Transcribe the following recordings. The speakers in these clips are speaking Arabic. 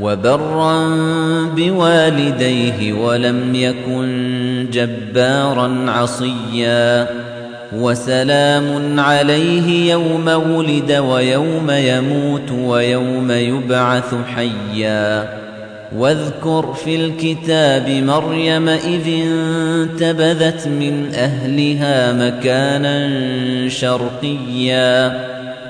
وبرا بوالديه ولم يكن جبارا عصيا وسلام عليه يوم ولد ويوم يموت ويوم يبعث حيا واذكر في الكتاب مريم إذ انتبذت من أهلها مكانا شرقيا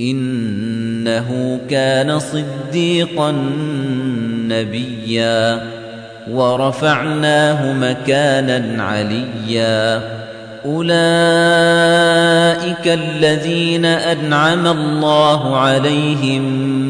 إنه كان صديقا نبيا ورفعناه مكانا عليا. أولئك الذين أنعم الله عليهم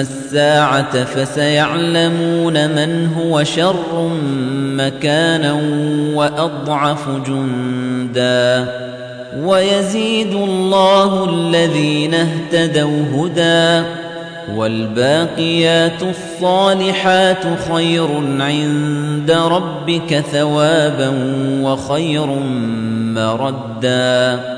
السَّاعَةَ فَسَيَعْلَمُونَ مَنْ هُوَ شَرٌّ مَكَانًا وَأَضْعَفُ جُندًا. وَيَزِيدُ اللَّهُ الَّذِينَ اهْتَدَوْا هُدًى. وَالْبَاقِيَاتُ الصَّالِحَاتُ خَيْرٌ عِندَ رَبِّكَ ثَوَابًا وَخَيْرٌ مَّرَدًّا.